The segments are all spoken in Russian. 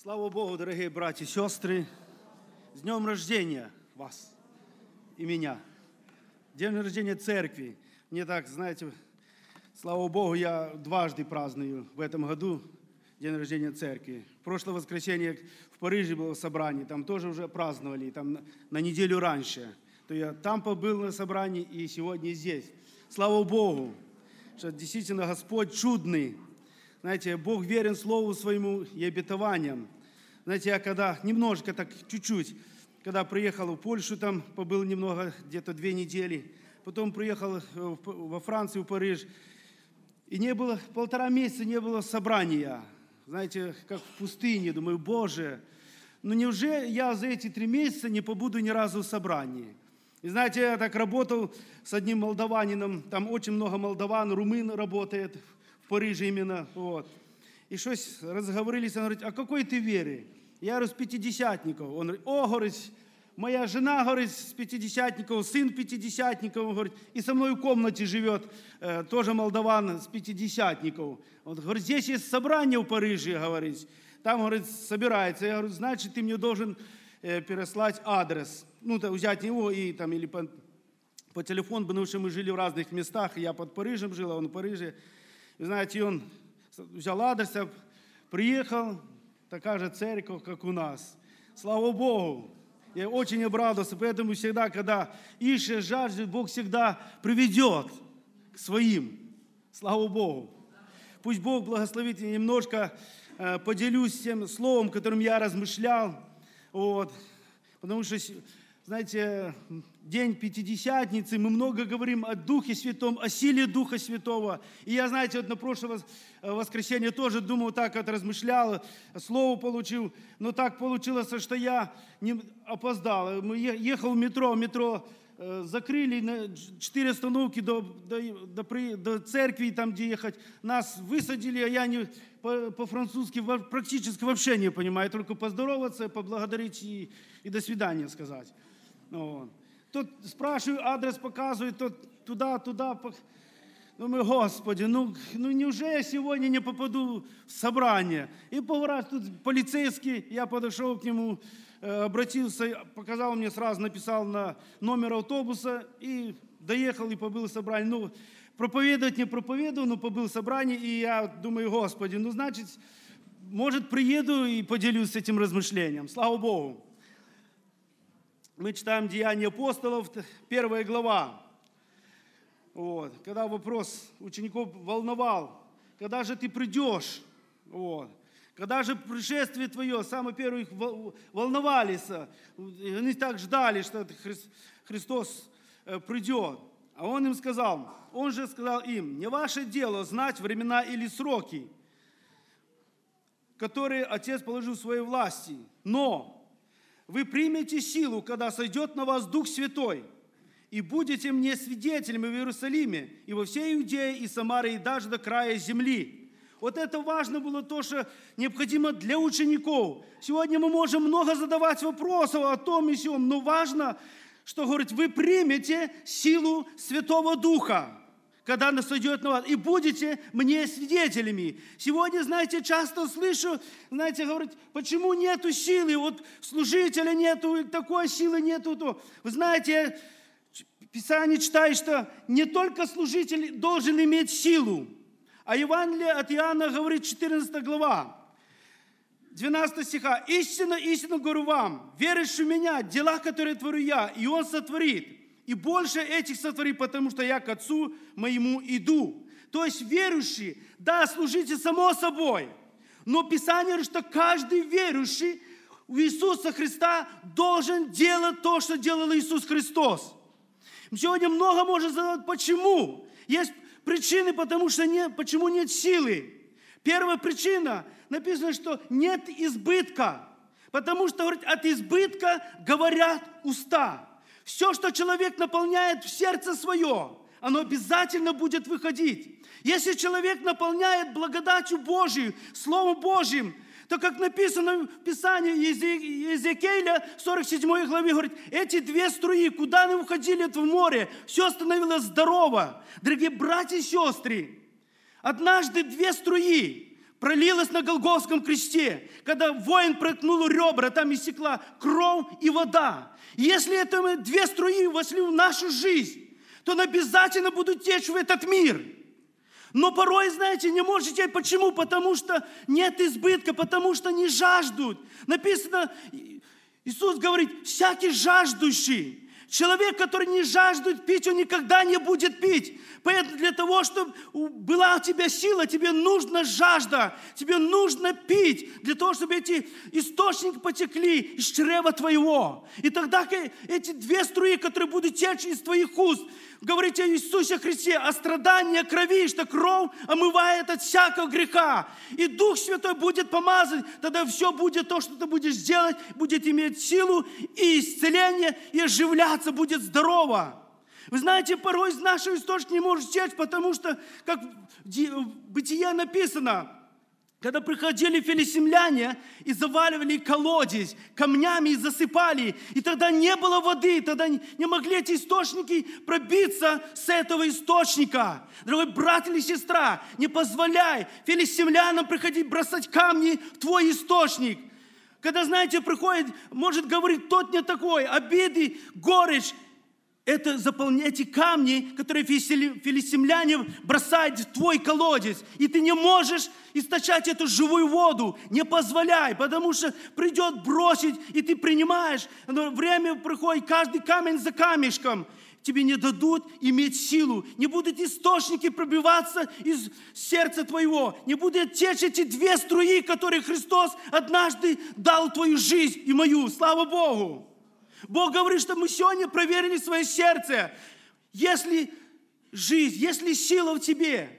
Слава Богу, дорогие братья и сестры. С днем рождения вас и меня. День рождения церкви. Мне так, знаете, слава Богу, я дважды праздную в этом году день рождения церкви. В прошлое воскресенье в Париже было собрание, там тоже уже праздновали, там на, неделю раньше. То я там побыл на собрании и сегодня здесь. Слава Богу, что действительно Господь чудный, знаете, Бог верен Слову Своему и обетованиям. Знаете, я когда немножко, так чуть-чуть, когда приехал в Польшу, там побыл немного, где-то две недели, потом приехал во Францию, в Париж, и не было, полтора месяца не было собрания. Знаете, как в пустыне, думаю, Боже, ну неужели я за эти три месяца не побуду ни разу в собрании? И знаете, я так работал с одним молдаванином, там очень много молдаван, румын работает, в именно, вот. И щось розговорилися, он говорит, а какой ты веры? Я говорю, с пятидесятников. Он говорит, о, говорит, моя жена, говорит, с пятидесятников, сын пятидесятников, говорит, и со мной в комнате живет, э, тоже молдаван с пятидесятников. Он говорит, здесь есть собрание в Париже, говорит, там, говорит, собирается. Я говорю, значит, ты мне должен э, переслать адрес. Ну, то взять его и там, или по, по телефону, потому что мы жили в разных местах, я под Парижем жил, а он в Париже. И знаете, он взял адрес, приехал, такая же церковь, как у нас. Слава Богу! Я очень обрадовался, поэтому всегда, когда ищешь, жаждет, Бог всегда приведет к своим. Слава Богу! Пусть Бог благословит, я немножко э, поделюсь тем словом, которым я размышлял. Вот. Потому что знаете, день Пятидесятницы, мы много говорим о Духе Святом, о силе Духа Святого. И я, знаете, вот на прошлое э, воскресенье тоже думал так, вот размышлял, слово получил. Но так получилось, что я не опоздал. Ехал в метро, метро э, закрыли на четыре остановки до, до, до, до церкви, там где ехать. Нас высадили, а я не, по-французски практически вообще не понимаю, только поздороваться, поблагодарить и, и до свидания сказать. Вот. Тут спрашиваю, адрес показывает, тот туда, туда. Думаю, Господи, ну, ну неужели я сегодня не попаду в собрание? И поворачивает тут полицейский, я подошел к нему, обратился, показал мне сразу, написал на номер автобуса и доехал и побыл в собрании. Ну, проповедовать не проповедовал, но побыл в собрании, и я думаю, Господи, ну, значит, может, приеду и поделюсь этим размышлением. Слава Богу мы читаем Деяния апостолов, первая глава. Вот. Когда вопрос учеников волновал, когда же ты придешь? Вот. Когда же пришествие Твое, самое первое их волновались, они так ждали, что Христос э, придет. А Он им сказал, Он же сказал им, не ваше дело знать времена или сроки, которые Отец положил в своей власти, но вы примете силу, когда сойдет на вас Дух Святой, и будете мне свидетелями в Иерусалиме и во всей Иудее и Самарии, и даже до края земли. Вот это важно было то, что необходимо для учеников. Сегодня мы можем много задавать вопросов о том и сём, но важно, что, говорит, вы примете силу Святого Духа когда нас идет на вас, и будете мне свидетелями. Сегодня, знаете, часто слышу, знаете, говорят, почему нету силы, вот служителя нету, такой силы нету. То. Вы знаете, Писание читает, что не только служитель должен иметь силу, а Евангелие от Иоанна говорит, 14 глава, 12 стиха. «Истинно, истинно говорю вам, верующий в Меня, дела, которые творю Я, и Он сотворит, и больше этих сотвори, потому что я к Отцу моему иду. То есть верующий, да, служите само собой, но Писание говорит, что каждый верующий в Иисуса Христа должен делать то, что делал Иисус Христос. Сегодня много можно задать, почему. Есть причины, потому что нет, почему нет силы. Первая причина, написано, что нет избытка. Потому что, говорит, от избытка говорят уста. Все, что человек наполняет в сердце свое, оно обязательно будет выходить. Если человек наполняет благодатью Божией, Словом Божьим, то, как написано в Писании Езекииля 47 главе, говорит, эти две струи, куда они уходили в море, все становилось здорово. Дорогие братья и сестры, однажды две струи пролилось на Голгофском кресте, когда воин проткнул ребра, там истекла кровь и вода. Если это две струи вошли в нашу жизнь, то он обязательно будут течь в этот мир. Но порой, знаете, не можете. Почему? Потому что нет избытка, потому что не жаждут. Написано, Иисус говорит, всякий жаждущий, Человек, который не жаждет пить, он никогда не будет пить. Поэтому для того, чтобы была у тебя сила, тебе нужна жажда, тебе нужно пить, для того, чтобы эти источники потекли из чрева твоего. И тогда эти две струи, которые будут течь из твоих уст, говорите о Иисусе Христе, о страдании, о крови, что кровь омывает от всякого греха. И Дух Святой будет помазан, тогда все будет то, что ты будешь делать, будет иметь силу и исцеление, и оживляться будет здорово. Вы знаете, порой из нашего источника не может течь, потому что, как в Бытие написано, когда приходили филисимляне и заваливали колодец камнями и засыпали, и тогда не было воды, тогда не могли эти источники пробиться с этого источника. Дорогой брат или сестра, не позволяй филисимлянам приходить бросать камни в твой источник. Когда, знаете, приходит, может говорить тот не такой, обиды, горечь, это заполнять эти камни, которые филистимляне бросают в твой колодец. И ты не можешь источать эту живую воду. Не позволяй, потому что придет бросить, и ты принимаешь. Но время приходит, каждый камень за камешком. Тебе не дадут иметь силу. Не будут источники пробиваться из сердца твоего. Не будут течь эти две струи, которые Христос однажды дал твою жизнь и мою. Слава Богу! Бог говорит, что мы сегодня проверили свое сердце. Если жизнь, если сила в тебе,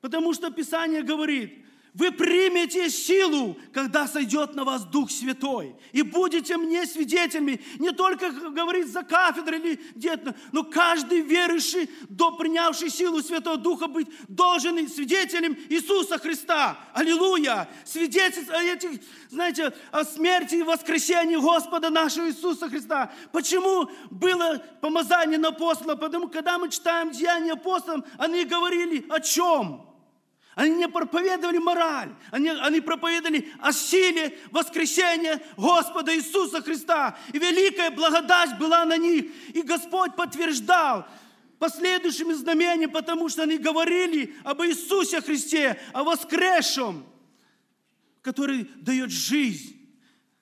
потому что Писание говорит, вы примете силу, когда сойдет на вас Дух Святой. И будете мне свидетелями, не только говорить за кафедрой или где-то, но каждый верующий, до принявший силу Святого Духа, быть должен свидетелем Иисуса Христа. Аллилуйя! Свидетель этих, знаете, о смерти и воскресении Господа нашего Иисуса Христа. Почему было помазание на апостола? Потому когда мы читаем Деяния апостолов, они говорили о чем? Они не проповедовали мораль, они, они проповедовали о силе воскресения Господа Иисуса Христа. И великая благодать была на них. И Господь подтверждал последующими знамениями, потому что они говорили об Иисусе Христе, о воскресшем, который дает жизнь.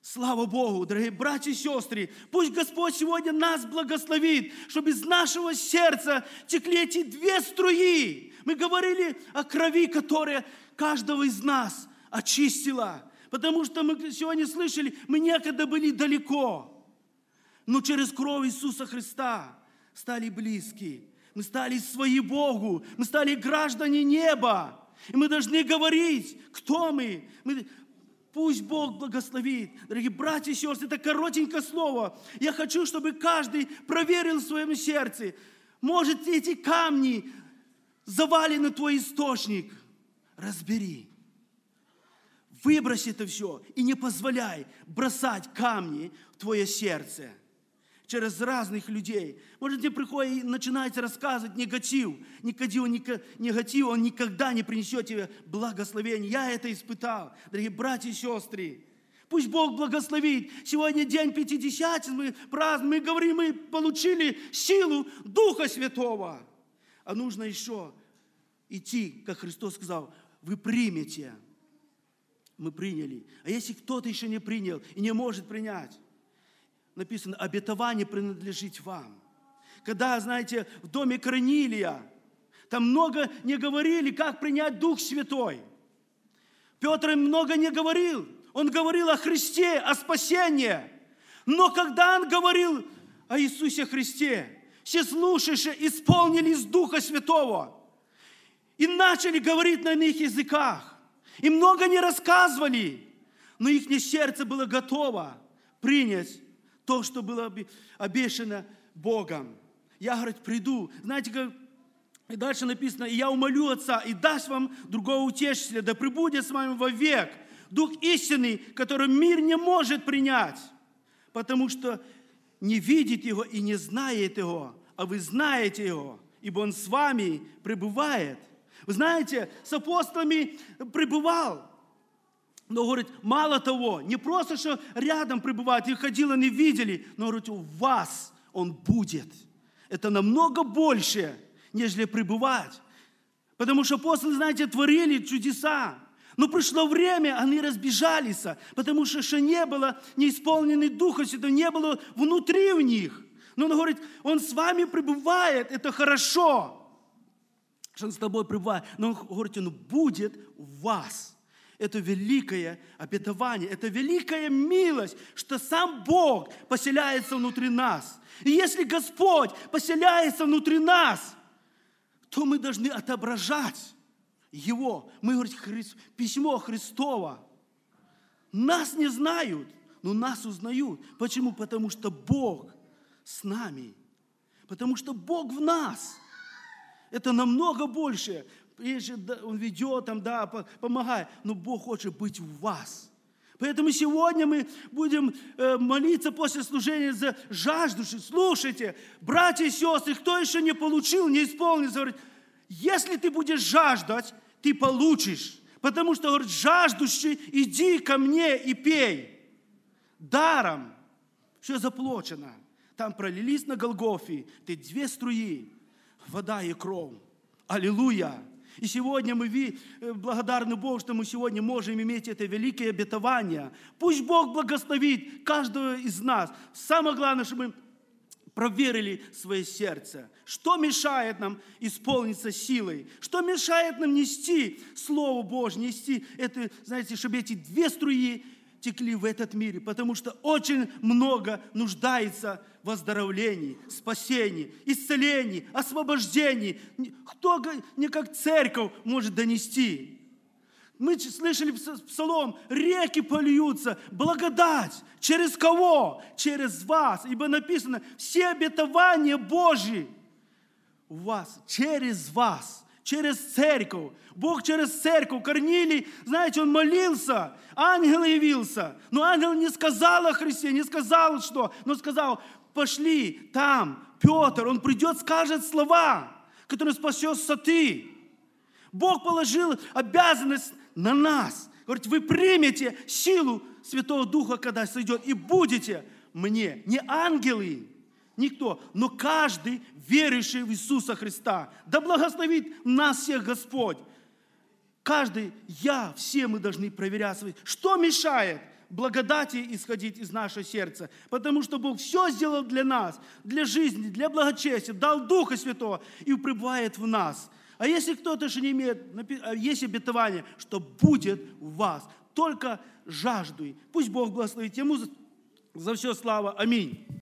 Слава Богу, дорогие братья и сестры, пусть Господь сегодня нас благословит, чтобы из нашего сердца текли эти две струи, мы говорили о крови, которая каждого из нас очистила. Потому что мы сегодня слышали, мы некогда были далеко. Но через кровь Иисуса Христа стали близки. Мы стали свои Богу. Мы стали граждане неба. И мы должны говорить, кто мы. мы Пусть Бог благословит. Дорогие братья и сестры, это коротенькое слово. Я хочу, чтобы каждый проверил в своем сердце. Может, эти камни завален твой источник. Разбери. Выбрось это все и не позволяй бросать камни в твое сердце через разных людей. Может, тебе приходит и начинает рассказывать негатив. Негатив, негатив, он никогда не принесет тебе благословение. Я это испытал, дорогие братья и сестры. Пусть Бог благословит. Сегодня день Пятидесятницы, мы празднуем, мы говорим, мы получили силу Духа Святого. А нужно еще идти, как Христос сказал, вы примете. Мы приняли. А если кто-то еще не принял и не может принять, написано, обетование принадлежит вам. Когда, знаете, в доме Корнилия, там много не говорили, как принять Дух Святой. Петр много не говорил. Он говорил о Христе, о спасении. Но когда он говорил о Иисусе Христе, все слушающие исполнились Духа Святого и начали говорить на иных языках. И много не рассказывали, но их сердце было готово принять то, что было обещано Богом. Я, говорит, приду. Знаете, как и дальше написано, и я умолю Отца, и даст вам другого утешителя, да пребудет с вами вовек. Дух истины, который мир не может принять, потому что не видит его и не знает его, а вы знаете его, ибо он с вами пребывает. Вы знаете, с апостолами пребывал, Но, говорит, мало того, не просто, что рядом пребывает, и ходила, не видели, но, говорит, у вас Он будет. Это намного больше, нежели пребывать. Потому что апостолы, знаете, творили чудеса. Но пришло время, они разбежались, потому что еще не было неисполненный Духа Святого, не было внутри в них. Но он говорит, он с вами пребывает, это хорошо, что он с тобой пребывает. Но он говорит, он будет в вас. Это великое обетование, это великая милость, что сам Бог поселяется внутри нас. И если Господь поселяется внутри нас, то мы должны отображать Его. Мы говорим, письмо Христово. Нас не знают, но нас узнают. Почему? Потому что Бог с нами. Потому что Бог в нас. Это намного больше. Он ведет, там, да, помогает. Но Бог хочет быть в вас. Поэтому сегодня мы будем э, молиться после служения за жаждущих. Слушайте, братья и сестры, кто еще не получил, не исполнил, говорит, если ты будешь жаждать, ты получишь. Потому что, говорит, жаждущий, иди ко мне и пей. Даром. Все заплачено. Там пролились на Голгофе, ты две струи, вода и кровь. Аллилуйя! И сегодня мы э, благодарны Богу, что мы сегодня можем иметь это великое обетование. Пусть Бог благословит каждого из нас. Самое главное, чтобы мы проверили свое сердце. Что мешает нам исполниться силой? Что мешает нам нести Слово Божье, нести это, знаете, чтобы эти две струи текли в этот мир, потому что очень много нуждается в выздоровлении, спасении, исцелении, освобождении. Кто не как церковь может донести? Мы слышали псалом, реки польются, благодать. Через кого? Через вас. Ибо написано, все обетования Божьи у вас, через вас через церковь. Бог через церковь. Корнилий, знаете, он молился, ангел явился. Но ангел не сказал о Христе, не сказал что, но сказал, пошли там, Петр, он придет, скажет слова, которые спасешься ты. Бог положил обязанность на нас. Говорит, вы примете силу Святого Духа, когда сойдет, и будете мне, не ангелы, Никто, но каждый верующий в Иисуса Христа. Да благословит нас всех Господь. Каждый, я, все мы должны проверять свои. Что мешает благодати исходить из нашего сердца? Потому что Бог все сделал для нас, для жизни, для благочестия, дал Духа Святого и пребывает в нас. А если кто-то еще не имеет, а есть обетование, что будет в вас, только жаждуй. Пусть Бог благословит ему за все слава. Аминь.